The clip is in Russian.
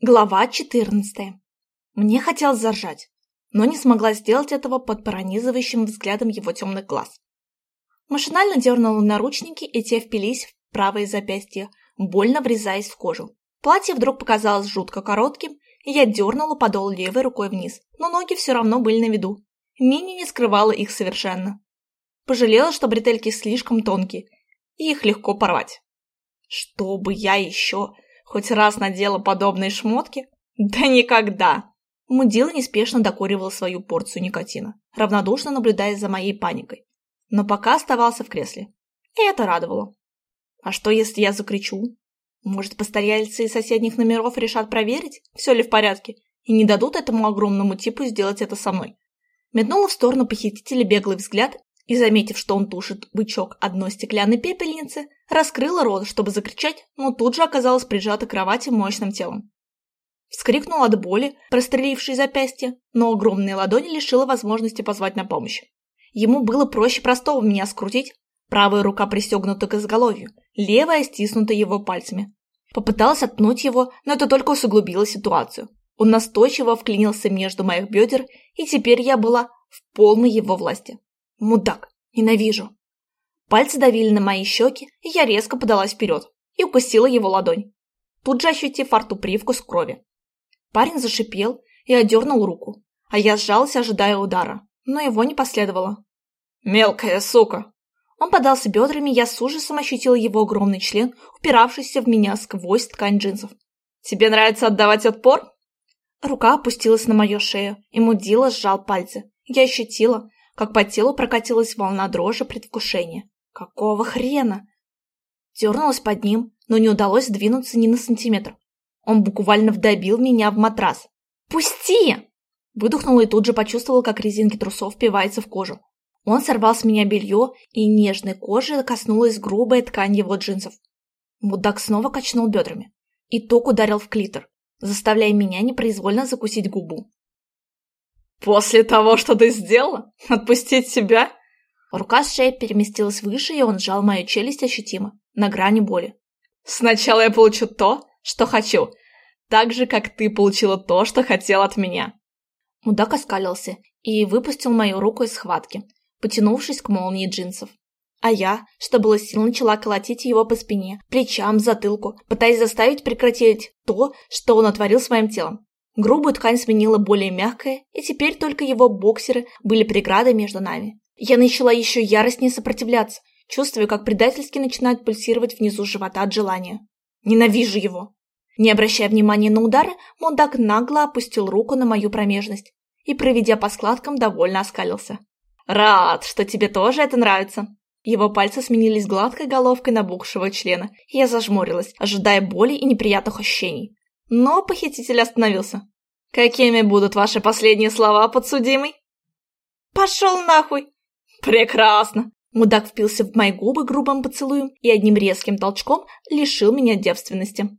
Глава 14. Мне хотелось заржать, но не смогла сделать этого под пронизывающим взглядом его темных глаз. Машинально дернула наручники, и те впились в правое запястье, больно врезаясь в кожу. Платье вдруг показалось жутко коротким, и я дернула подол левой рукой вниз, но ноги все равно были на виду. Мини не скрывала их совершенно. Пожалела, что бретельки слишком тонкие, и их легко порвать. Чтобы я еще хоть раз надела подобные шмотки? Да никогда! Мудила неспешно докуривал свою порцию никотина, равнодушно наблюдая за моей паникой. Но пока оставался в кресле. И это радовало. А что, если я закричу? Может, постояльцы из соседних номеров решат проверить, все ли в порядке, и не дадут этому огромному типу сделать это со мной? Метнула в сторону похитителя беглый взгляд и, заметив, что он тушит бычок одной стеклянной пепельницы, раскрыла рот, чтобы закричать, но тут же оказалась прижата к кровати мощным телом. Вскрикнула от боли, прострелившей запястье, но огромная ладонь лишила возможности позвать на помощь. Ему было проще простого меня скрутить, правая рука пристегнута к изголовью, левая стиснута его пальцами. Попыталась отпнуть его, но это только усугубило ситуацию. Он настойчиво вклинился между моих бедер, и теперь я была в полной его власти. Мудак. Ненавижу. Пальцы давили на мои щеки, и я резко подалась вперед и укусила его ладонь, тут же ощутив во рту привкус крови. Парень зашипел и отдернул руку, а я сжалась, ожидая удара, но его не последовало. «Мелкая сука!» Он подался бедрами, я с ужасом ощутила его огромный член, упиравшийся в меня сквозь ткань джинсов. «Тебе нравится отдавать отпор?» Рука опустилась на мою шею, и Мудила сжал пальцы. Я ощутила, как по телу прокатилась волна дрожи предвкушения. Какого хрена? Дернулась под ним, но не удалось сдвинуться ни на сантиметр. Он буквально вдавил меня в матрас. «Пусти!» Выдохнула и тут же почувствовала, как резинки трусов впиваются в кожу. Он сорвал с меня белье, и нежной кожи коснулась грубая ткань его джинсов. Мудак снова качнул бедрами. И ток ударил в клитор, заставляя меня непроизвольно закусить губу. «После того, что ты сделала? Отпустить себя?» Рука с шеи переместилась выше, и он сжал мою челюсть ощутимо, на грани боли. «Сначала я получу то, что хочу, так же, как ты получила то, что хотел от меня». Мудак оскалился и выпустил мою руку из схватки, потянувшись к молнии джинсов. А я, что было сил, начала колотить его по спине, плечам, затылку, пытаясь заставить прекратить то, что он отворил своим телом. Грубую ткань сменила более мягкая, и теперь только его боксеры были преградой между нами. Я начала еще яростнее сопротивляться, чувствуя, как предательски начинает пульсировать внизу живота от желания. Ненавижу его. Не обращая внимания на удары, Мондак нагло опустил руку на мою промежность и, проведя по складкам, довольно оскалился. «Рад, что тебе тоже это нравится!» Его пальцы сменились гладкой головкой набухшего члена, и я зажмурилась, ожидая боли и неприятных ощущений. Но похититель остановился. «Какими будут ваши последние слова, подсудимый?» «Пошел нахуй!» «Прекрасно!» Мудак впился в мои губы грубым поцелуем и одним резким толчком лишил меня девственности.